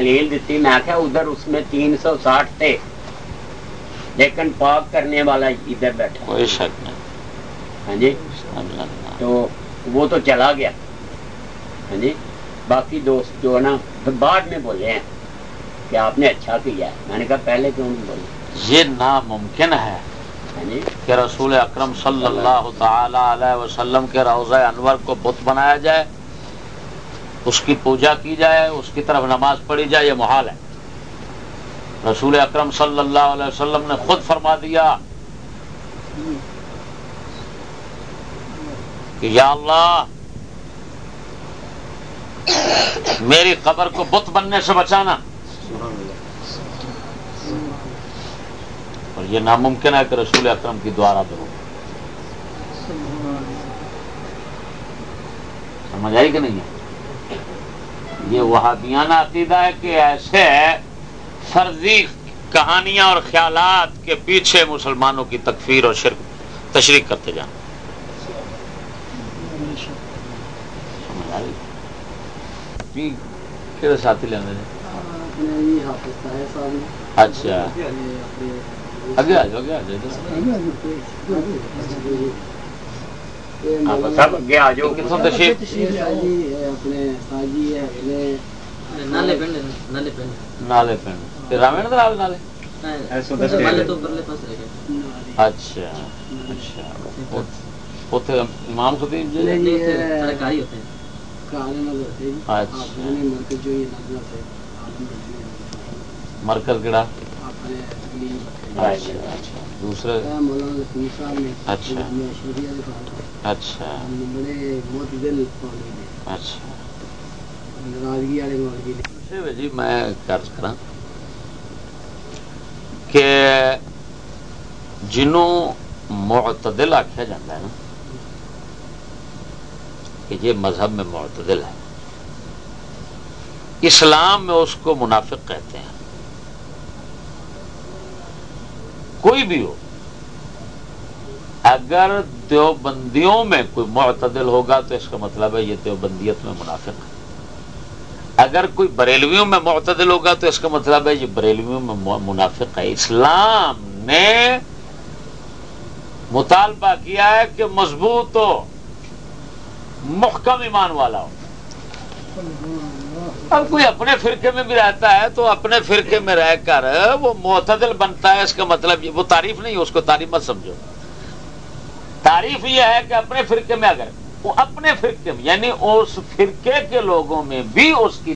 دلیل دیتی میں آخیا ادھر اس میں تین سو ساٹھ تھے لیکن پاک کرنے والا ادھر بیٹھا۔ کوئی شک نہیں۔ ہاں جی۔ تو وہ تو چلا گیا۔ ہاں جی۔ باقی دوست جو نا بعد میں بولے ہیں کہ آپ نے اچھا کیا ہے۔ میں نے کہا پہلے کیوں نہیں بولے؟ یہ ناممکن ہے ہاں جی۔ کہ رسول اکرم صلی اللہ تعالی علیہ وسلم کے روضہ انور کو بت بنایا جائے۔ اس کی پوجا کی جائے، اس کی طرف نماز پڑھی جائے، یہ محال ہے۔ رسول اکرم صلی اللہ علیہ وسلم نے خود فرما دیا کہ یا اللہ، میری قبر کو بت بننے سے بچانا۔ اور یہ ناممکن ہے کہ رسول اکرم کی دوارا کرو سمجھ آئی کہ نہیں ہے؟ یہ وہابیانہ عقیدہ ہے کہ ایسے فرضی کہانیاں اور خیالات کے پیچھے مسلمانوں کی تکفیر اور شرک تشریح کرتے جانا۔ جی، ساتھی لینے اچھا۔ اگے آ جاؤ اگے آ جاؤ سب اگے آ جاؤ کتوں تشریف نالے پنڈ نالے پنڈ نالے پنڈ۔ راوین درال نالے؟ نالے تو پرلے پاس رہ گئے۔ اچھا اچھا۔ اتنے امام خطیب جی؟ سرکاری ہوتے ہیں۔ اچھا۔ مرکز کہڑا اچھا،, اچھا اچھا۔ اچھا۔ اچھا۔ جی میں قرض کرا کہ جنوں معتدل آخیا جاتا ہے نا، کہ یہ مذہب میں معتدل ہے۔ اسلام میں اس کو منافق کہتے ہیں۔ کوئی بھی ہو، اگر دیوبندیوں میں کوئی معتدل ہوگا تو اس کا مطلب ہے یہ دیوبندیت میں منافق ہے۔ اگر کوئی بریلویوں میں معتدل ہوگا تو اس کا مطلب ہے یہ بریلویوں میں منافق ہے۔ اسلام نے مطالبہ کیا ہے کہ مضبوط ہو، محکم ایمان والا ہو۔ اب کوئی اپنے فرقے میں بھی رہتا ہے تو اپنے فرقے میں رہ کر وہ معتدل بنتا ہے، اس کا مطلب وہ تعریف نہیں، اس کو تعریف مت سمجھو۔ تعریف یہ ہے کہ اپنے فرقے میں اگر وہ اپنے فرقے میں یعنی اس فرقے کے لوگوں میں بھی اس کی